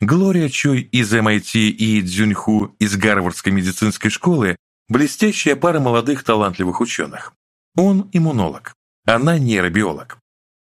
Глория Чой из MIT и Дзюньху из Гарвардской медицинской школы – блестящая пара молодых талантливых ученых. Он – иммунолог, она – нейробиолог.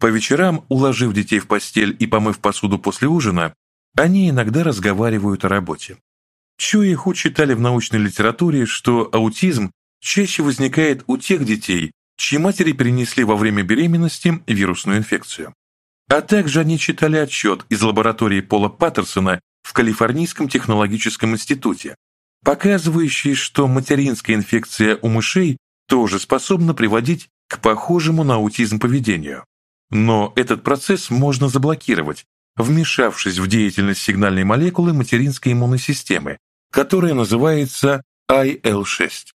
По вечерам, уложив детей в постель и помыв посуду после ужина, они иногда разговаривают о работе. Чуиху читали в научной литературе, что аутизм чаще возникает у тех детей, чьи матери перенесли во время беременности вирусную инфекцию. А также они читали отчет из лаборатории Пола Паттерсона в Калифорнийском технологическом институте, показывающий, что материнская инфекция у мышей тоже способна приводить к похожему на аутизм поведению. Но этот процесс можно заблокировать, вмешавшись в деятельность сигнальной молекулы материнской иммунной системы, которая называется IL-6.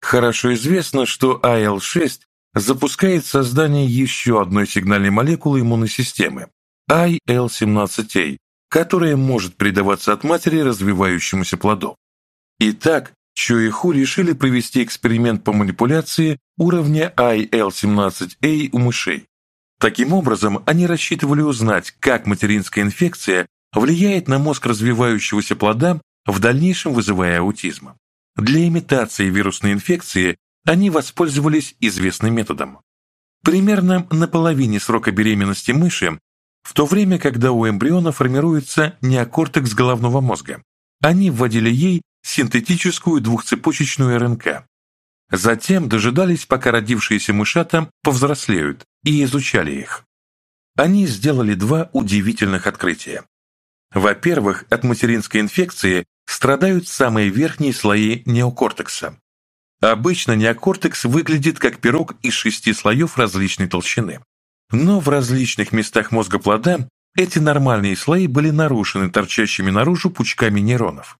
Хорошо известно, что IL-6 запускает создание еще одной сигнальной молекулы иммунной системы IL-17A, которая может передаваться от матери развивающемуся плоду. Итак, Чо и Ху решили провести эксперимент по манипуляции уровня IL-17A у мышей. Таким образом, они рассчитывали узнать, как материнская инфекция влияет на мозг развивающегося плода, в дальнейшем вызывая аутизм. Для имитации вирусной инфекции они воспользовались известным методом. Примерно на половине срока беременности мыши, в то время, когда у эмбриона формируется неокортекс головного мозга, они вводили ей синтетическую двухцепочечную РНК. Затем дожидались, пока родившиеся мышата повзрослеют, и изучали их. Они сделали два удивительных открытия. Во-первых, от материнской инфекции страдают самые верхние слои неокортекса, Обычно неокортекс выглядит как пирог из шести слоев различной толщины. Но в различных местах мозга плода эти нормальные слои были нарушены торчащими наружу пучками нейронов.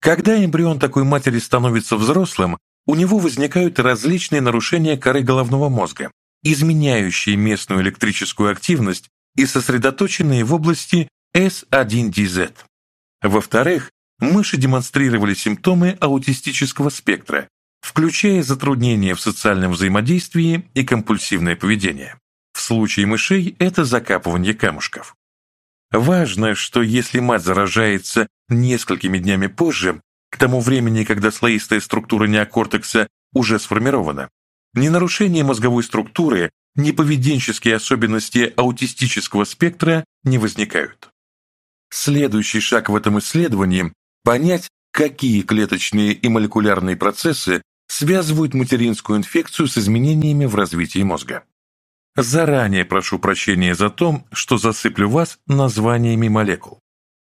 Когда эмбрион такой матери становится взрослым, у него возникают различные нарушения коры головного мозга, изменяющие местную электрическую активность и сосредоточенные в области S1DZ. Во-вторых, мыши демонстрировали симптомы аутистического спектра, включая затруднения в социальном взаимодействии и компульсивное поведение. В случае мышей это закапывание камушков. Важно, что если мать заражается несколькими днями позже, к тому времени, когда слоистая структура неокортекса уже сформирована, ни нарушение мозговой структуры, ни поведенческие особенности аутистического спектра не возникают. Следующий шаг в этом исследовании – понять, какие клеточные и молекулярные процессы связывают материнскую инфекцию с изменениями в развитии мозга. Заранее прошу прощения за то, что засыплю вас названиями молекул.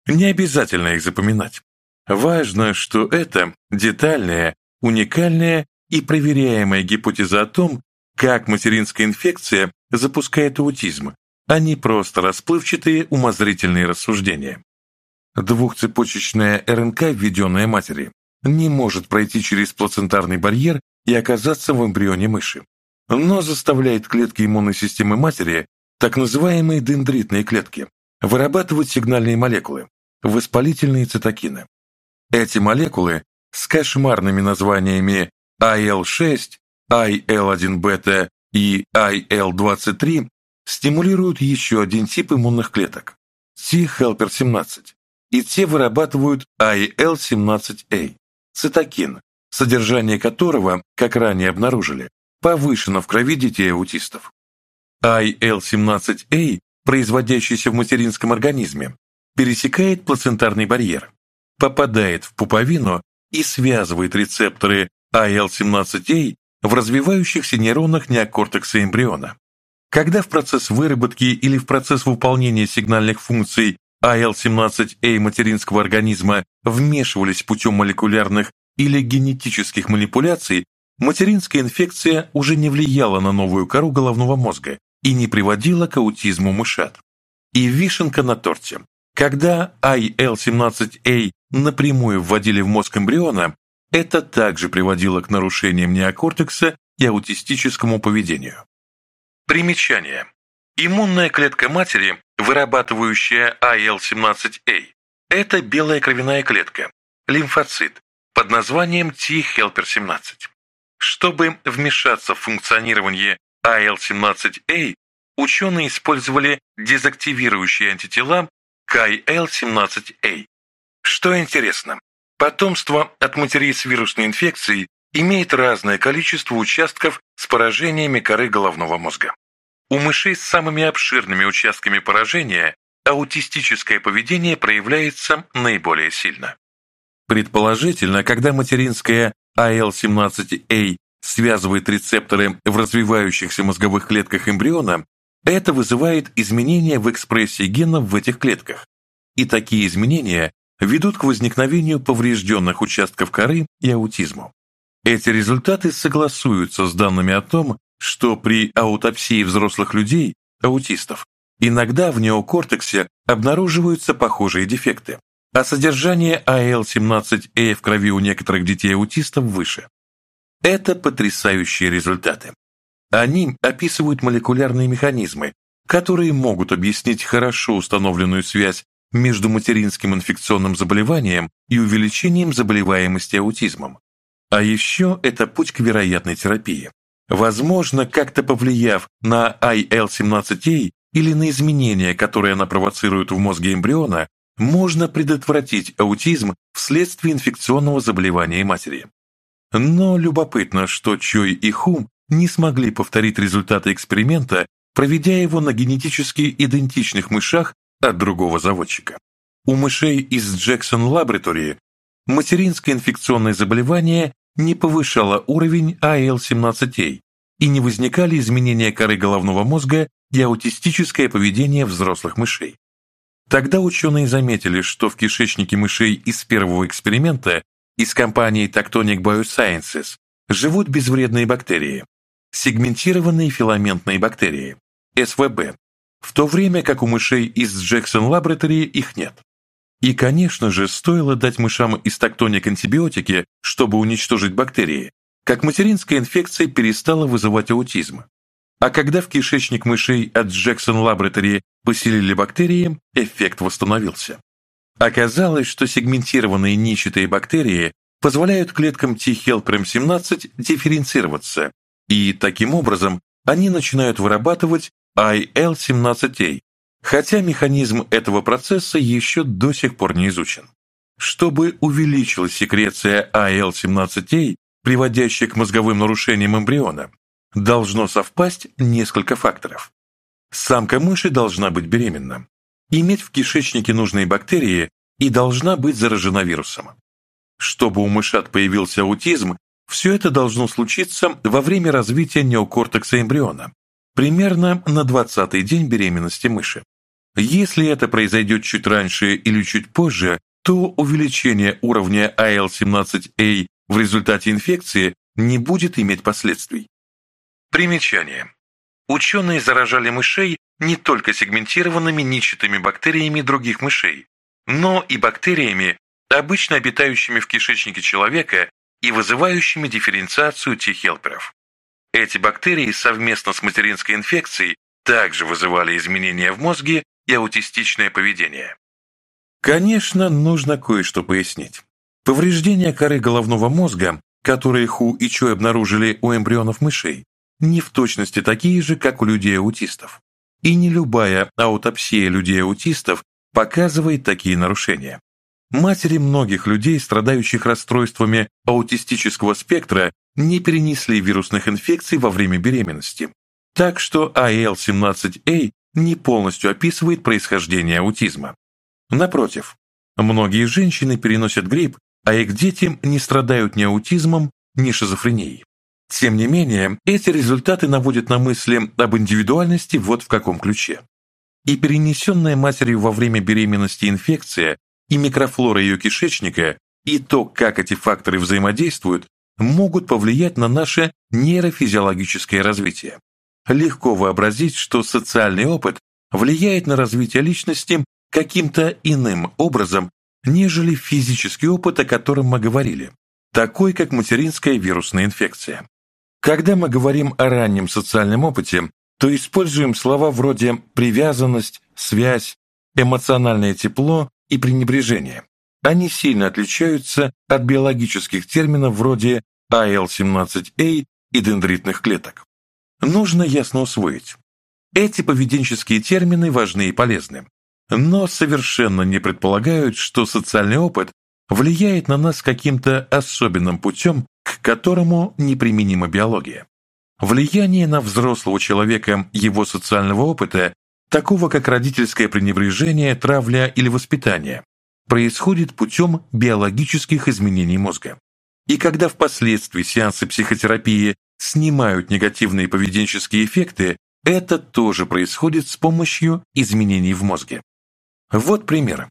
Не обязательно их запоминать. Важно, что это детальная, уникальная и проверяемая гипотеза о том, как материнская инфекция запускает аутизм, а не просто расплывчатые умозрительные рассуждения. Двухцепочечная РНК, введенная матери, не может пройти через плацентарный барьер и оказаться в эмбрионе мыши, но заставляет клетки иммунной системы матери, так называемые дендритные клетки, вырабатывать сигнальные молекулы, воспалительные цитокины. Эти молекулы с кошмарными названиями IL-6, IL-1-бета и IL-23 стимулируют еще один тип иммунных клеток – T-helper-17, и те вырабатывают IL-17A цитокин, содержание которого, как ранее обнаружили, повышено в крови детей аутистов. IL-17A, производящийся в материнском организме, пересекает плацентарный барьер, попадает в пуповину и связывает рецепторы IL-17A в развивающихся нейронах неокортекса эмбриона. Когда в процесс выработки или в процесс выполнения сигнальных функций IL-17A материнского организма вмешивались путем молекулярных или генетических манипуляций материнская инфекция уже не влияла на новую кору головного мозга и не приводила к аутизму мышат. И вишенка на торте. Когда IL-17A напрямую вводили в мозг эмбриона, это также приводило к нарушениям неокортекса и аутистическому поведению. Примечание. Иммунная клетка матери, вырабатывающая IL-17A, это белая кровяная клетка, лимфоцит, под названием T-Helper-17. Чтобы вмешаться в функционирование IL-17A, ученые использовали дезактивирующие антитела KIL-17A. Что интересно, потомство от матерей с вирусной инфекцией имеет разное количество участков с поражениями коры головного мозга. У мышей с самыми обширными участками поражения аутистическое поведение проявляется наиболее сильно. Предположительно, когда материнская АЛ-17А а связывает рецепторы в развивающихся мозговых клетках эмбриона, это вызывает изменения в экспрессии генов в этих клетках. И такие изменения ведут к возникновению поврежденных участков коры и аутизму. Эти результаты согласуются с данными о том, что при аутопсии взрослых людей, аутистов, иногда в неокортексе обнаруживаются похожие дефекты, а содержание АЛ-17Э в крови у некоторых детей-аутистов выше. Это потрясающие результаты. Они описывают молекулярные механизмы, которые могут объяснить хорошо установленную связь между материнским инфекционным заболеванием и увеличением заболеваемости аутизмом. А еще это путь к вероятной терапии. Возможно, как-то повлияв на IL-17A а э или на изменения, которые она провоцирует в мозге эмбриона, можно предотвратить аутизм вследствие инфекционного заболевания матери. Но любопытно, что Чой и Хум не смогли повторить результаты эксперимента, проведя его на генетически идентичных мышах от другого заводчика. У мышей из Джексон Лаборатории материнское инфекционное заболевание не повышало уровень АЛ-17А а и не возникали изменения коры головного мозга и аутистическое поведение взрослых мышей. Тогда ученые заметили, что в кишечнике мышей из первого эксперимента из компании Tectonic Biosciences живут безвредные бактерии, сегментированные филаментные бактерии, СВБ, в то время как у мышей из Jackson Laboratory их нет. И, конечно же, стоило дать мышам из Tectonic антибиотики, чтобы уничтожить бактерии, как материнская инфекция перестала вызывать аутизм. А когда в кишечник мышей от Jackson Laboratory поселили бактерии, эффект восстановился. Оказалось, что сегментированные нищетые бактерии позволяют клеткам T-helper 17 дифференцироваться, и таким образом они начинают вырабатывать IL-17A, хотя механизм этого процесса еще до сих пор не изучен. Чтобы увеличилась секреция IL-17A, приводящая к мозговым нарушениям эмбриона, должно совпасть несколько факторов. Самка мыши должна быть беременна, иметь в кишечнике нужные бактерии и должна быть заражена вирусом. Чтобы у мышат появился аутизм, все это должно случиться во время развития неокортекса эмбриона, примерно на 20-й день беременности мыши. Если это произойдет чуть раньше или чуть позже, то увеличение уровня IL-17A в результате инфекции не будет иметь последствий. Примечание. Ученые заражали мышей не только сегментированными ничатыми бактериями других мышей, но и бактериями, обычно обитающими в кишечнике человека и вызывающими дифференциацию Т-хелперов. Эти бактерии совместно с материнской инфекцией также вызывали изменения в мозге и аутистичное поведение. Конечно, нужно кое-что пояснить. Повреждения коры головного мозга, которые Ху и Чо обнаружили у эмбрионов мышей, не в точности такие же, как у людей-аутистов. И не любая аутопсия людей-аутистов показывает такие нарушения. Матери многих людей, страдающих расстройствами аутистического спектра, не перенесли вирусных инфекций во время беременности. Так что АЛ-17А а не полностью описывает происхождение аутизма. Напротив, многие женщины переносят грипп, а их дети не страдают ни аутизмом, ни шизофренией. Тем не менее, эти результаты наводят на мысли об индивидуальности вот в каком ключе. И перенесенная матерью во время беременности инфекция, и микрофлора ее кишечника, и то, как эти факторы взаимодействуют, могут повлиять на наше нейрофизиологическое развитие. Легко вообразить, что социальный опыт влияет на развитие личности каким-то иным образом, нежели физический опыт, о котором мы говорили, такой как материнская вирусная инфекция. Когда мы говорим о раннем социальном опыте, то используем слова вроде «привязанность», «связь», «эмоциональное тепло» и «пренебрежение». Они сильно отличаются от биологических терминов вроде IL-17A и дендритных клеток. Нужно ясно усвоить. Эти поведенческие термины важны и полезны, но совершенно не предполагают, что социальный опыт влияет на нас каким-то особенным путем которому неприменима биология. Влияние на взрослого человека его социального опыта, такого как родительское пренебрежение, травля или воспитание, происходит путем биологических изменений мозга. И когда впоследствии сеансы психотерапии снимают негативные поведенческие эффекты, это тоже происходит с помощью изменений в мозге. Вот примеры.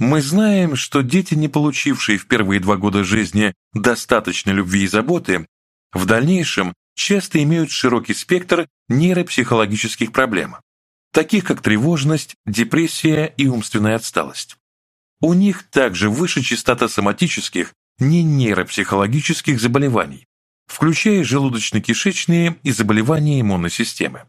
Мы знаем, что дети, не получившие в первые два года жизни достаточно любви и заботы, в дальнейшем часто имеют широкий спектр нейропсихологических проблем, таких как тревожность, депрессия и умственная отсталость. У них также выше частота соматических, не нейропсихологических заболеваний, включая желудочно-кишечные и заболевания иммунной системы.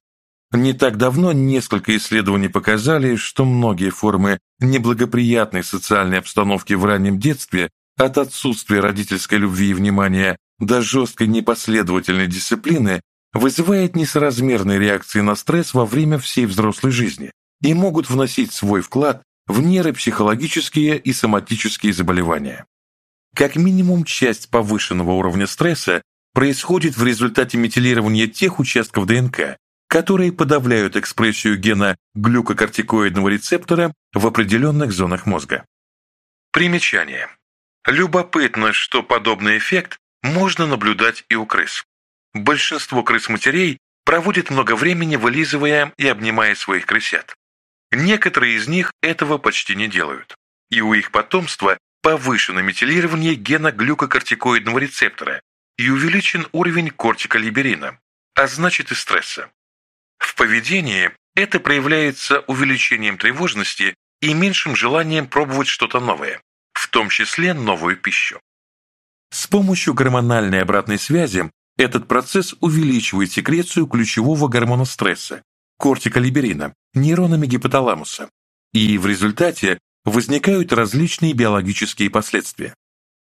Не так давно несколько исследований показали, что многие формы неблагоприятной социальной обстановки в раннем детстве от отсутствия родительской любви и внимания до жесткой непоследовательной дисциплины вызывает несоразмерные реакции на стресс во время всей взрослой жизни и могут вносить свой вклад в нейропсихологические и соматические заболевания. Как минимум, часть повышенного уровня стресса происходит в результате метилирования тех участков ДНК, которые подавляют экспрессию гена глюкокортикоидного рецептора в определенных зонах мозга. Примечание. Любопытно, что подобный эффект можно наблюдать и у крыс. Большинство крыс-матерей проводит много времени вылизывая и обнимая своих крысят. Некоторые из них этого почти не делают. И у их потомства повышено метилирование гена глюкокортикоидного рецептора и увеличен уровень кортиколиберина, а значит и стресса. В поведении это проявляется увеличением тревожности и меньшим желанием пробовать что-то новое, в том числе новую пищу. С помощью гормональной обратной связи этот процесс увеличивает секрецию ключевого гормона стресса – кортиколиберина, нейронами гипоталамуса, и в результате возникают различные биологические последствия.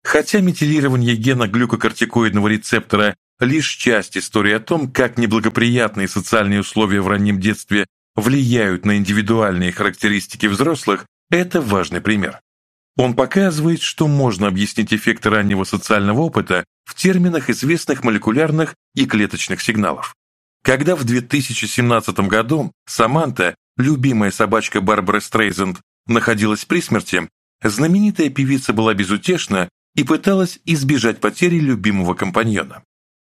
Хотя метилирование гена глюкокортикоидного рецептора лишь часть истории о том, как неблагоприятные социальные условия в раннем детстве влияют на индивидуальные характеристики взрослых, это важный пример. Он показывает, что можно объяснить эффект раннего социального опыта в терминах известных молекулярных и клеточных сигналов. Когда в 2017 году Саманта, любимая собачка Барбары Стрейзенд, находилась при смерти, знаменитая певица была безутешна и пыталась избежать потери любимого компаньона.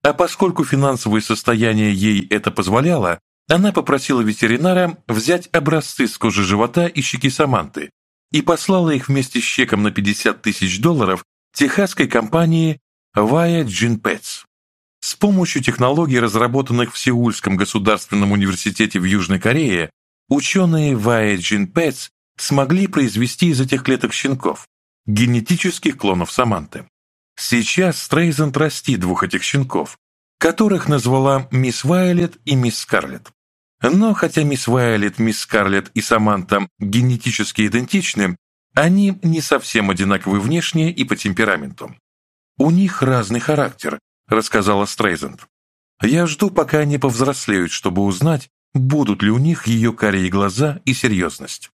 А поскольку финансовое состояние ей это позволяло, она попросила ветеринара взять образцы с кожи живота и щеки Саманты и послала их вместе с чеком на 50 тысяч долларов техасской компании Via Gene Pets. С помощью технологий, разработанных в Сеульском государственном университете в Южной Корее, ученые Via Gene Pets смогли произвести из этих клеток щенков генетических клонов Саманты. Сейчас Стрейзанд расти двух этих щенков, которых назвала мисс Вайолет и мисс Скарлетт. Но хотя мисс Вайолет, мисс Скарлетт и Саманта генетически идентичны, они не совсем одинаковы внешне и по темпераменту. «У них разный характер», — рассказала Стрейзанд. «Я жду, пока они повзрослеют, чтобы узнать, будут ли у них ее карие глаза и серьезность.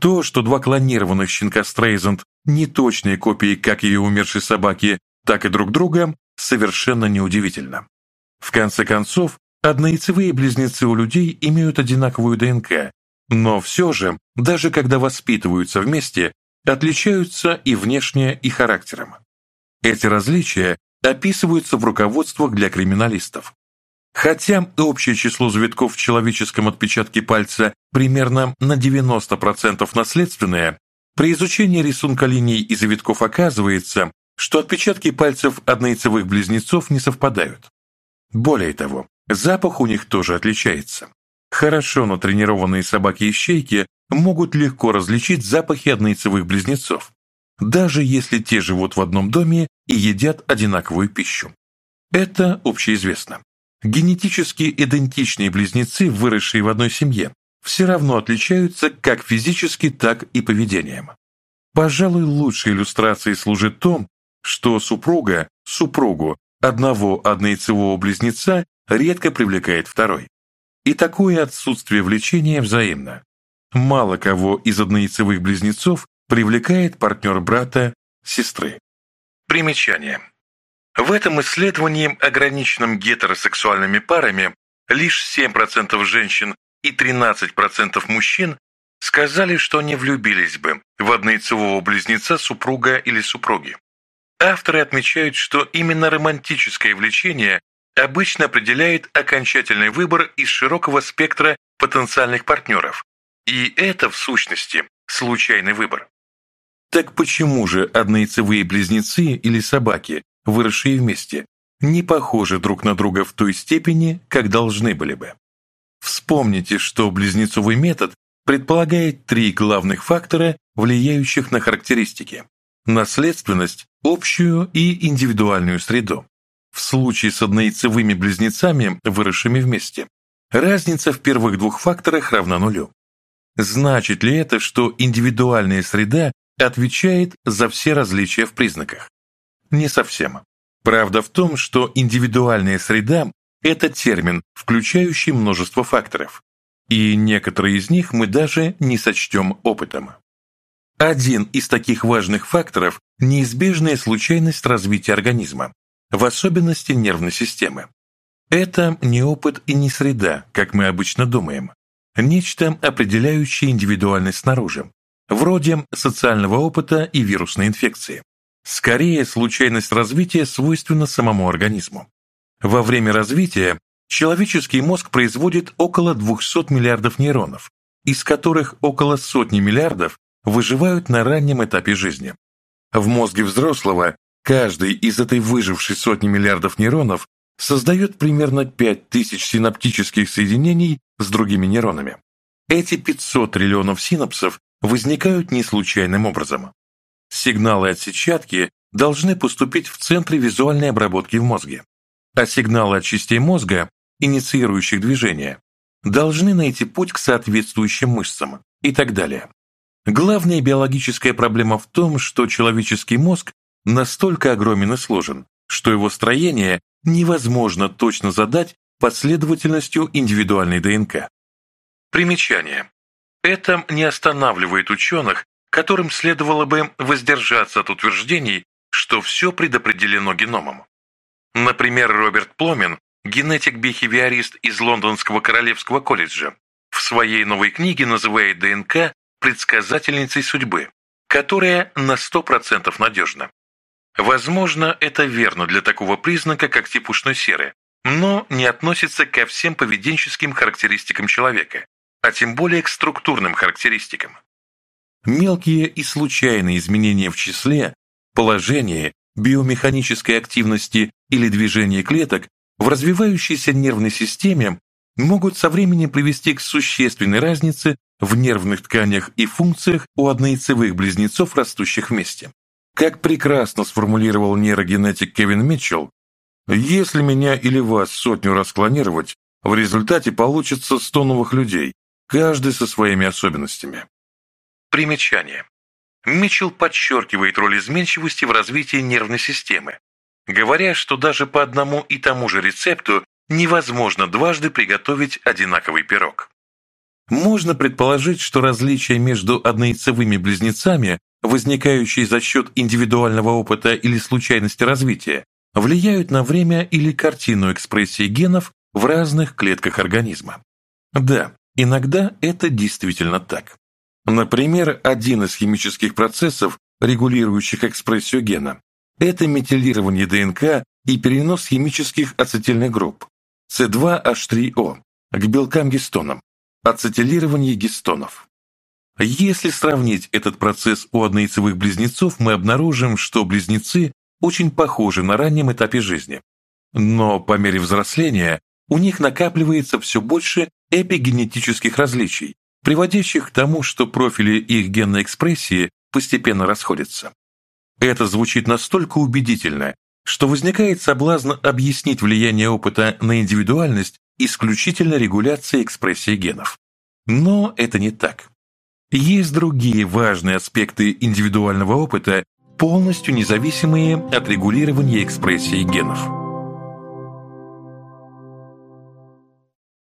То, что два клонированных щенка Стрейзанд неточные копии как ее умершей собаки, так и друг друга, совершенно неудивительно. В конце концов, однояйцевые близнецы у людей имеют одинаковую ДНК, но все же, даже когда воспитываются вместе, отличаются и внешне, и характером. Эти различия описываются в руководствах для криминалистов. Хотя общее число завитков в человеческом отпечатке пальца примерно на 90% наследственное, при изучении рисунка линий и завитков оказывается, что отпечатки пальцев однояйцевых близнецов не совпадают. Более того, запах у них тоже отличается. Хорошо натренированные собаки-ищейки могут легко различить запахи однояйцевых близнецов, даже если те живут в одном доме и едят одинаковую пищу. Это общеизвестно. Генетически идентичные близнецы, выросшие в одной семье, все равно отличаются как физически, так и поведением. Пожалуй, лучшей иллюстрацией служит то, что супруга, супругу одного однояйцевого близнеца редко привлекает второй. И такое отсутствие влечения взаимно. Мало кого из однояйцевых близнецов привлекает партнер брата, сестры. Примечание. В этом исследовании, ограниченном гетеросексуальными парами, лишь 7% женщин и 13% мужчин сказали, что не влюбились бы в однояйцевого близнеца супруга или супруги. Авторы отмечают, что именно романтическое влечение обычно определяет окончательный выбор из широкого спектра потенциальных партнеров. И это, в сущности, случайный выбор. Так почему же однояйцевые близнецы или собаки, выросшие вместе, не похожи друг на друга в той степени, как должны были бы? Вспомните, что близнецовый метод предполагает три главных фактора, влияющих на характеристики – наследственность, общую и индивидуальную среду. В случае с однояйцевыми близнецами, выросшими вместе, разница в первых двух факторах равна нулю. Значит ли это, что индивидуальная среда отвечает за все различия в признаках? Не совсем. Правда в том, что индивидуальная среда это термин, включающий множество факторов, и некоторые из них мы даже не сочтем опытом. Один из таких важных факторов – неизбежная случайность развития организма, в особенности нервной системы. Это не опыт и не среда, как мы обычно думаем. Нечто, определяющее индивидуальность снаружи, вроде социального опыта и вирусной инфекции. Скорее, случайность развития свойственна самому организму. Во время развития человеческий мозг производит около 200 миллиардов нейронов, из которых около сотни миллиардов выживают на раннем этапе жизни. В мозге взрослого каждый из этой выжившей сотни миллиардов нейронов создает примерно 5000 синаптических соединений с другими нейронами. Эти 500 триллионов синапсов возникают не случайным образом. Сигналы от сетчатки должны поступить в центры визуальной обработки в мозге а сигналы от частей мозга, инициирующих движение, должны найти путь к соответствующим мышцам и так далее. Главная биологическая проблема в том, что человеческий мозг настолько огромен и сложен, что его строение невозможно точно задать последовательностью индивидуальной ДНК. Примечание. Это не останавливает ученых, которым следовало бы воздержаться от утверждений, что все предопределено геномом. Например, Роберт Пломин, генетик-бихевиорист из Лондонского Королевского колледжа, в своей новой книге называет ДНК предсказательницей судьбы, которая на 100% надежна. Возможно, это верно для такого признака, как тип ушной серы, но не относится ко всем поведенческим характеристикам человека, а тем более к структурным характеристикам. Мелкие и случайные изменения в числе, положении биомеханической активности или движения клеток в развивающейся нервной системе могут со временем привести к существенной разнице в нервных тканях и функциях у однояйцевых близнецов, растущих вместе. Как прекрасно сформулировал нейрогенетик Кевин Митчелл, «Если меня или вас сотню расклонировать, в результате получится 100 новых людей, каждый со своими особенностями». Примечание. Митчелл подчеркивает роль изменчивости в развитии нервной системы, говоря, что даже по одному и тому же рецепту невозможно дважды приготовить одинаковый пирог. Можно предположить, что различия между однояйцевыми близнецами, возникающие за счет индивидуального опыта или случайности развития, влияют на время или картину экспрессии генов в разных клетках организма. Да, иногда это действительно так. Например, один из химических процессов, регулирующих экспрессию гена, это метилирование ДНК и перенос химических ацетильных групп С2H3O к белкам-гистонам, ацетилирование гистонов. Если сравнить этот процесс у однояйцевых близнецов, мы обнаружим, что близнецы очень похожи на раннем этапе жизни. Но по мере взросления у них накапливается все больше эпигенетических различий, приводящих к тому, что профили их генной экспрессии постепенно расходятся. Это звучит настолько убедительно, что возникает соблазн объяснить влияние опыта на индивидуальность исключительно регуляцией экспрессии генов. Но это не так. Есть другие важные аспекты индивидуального опыта, полностью независимые от регулирования экспрессии генов.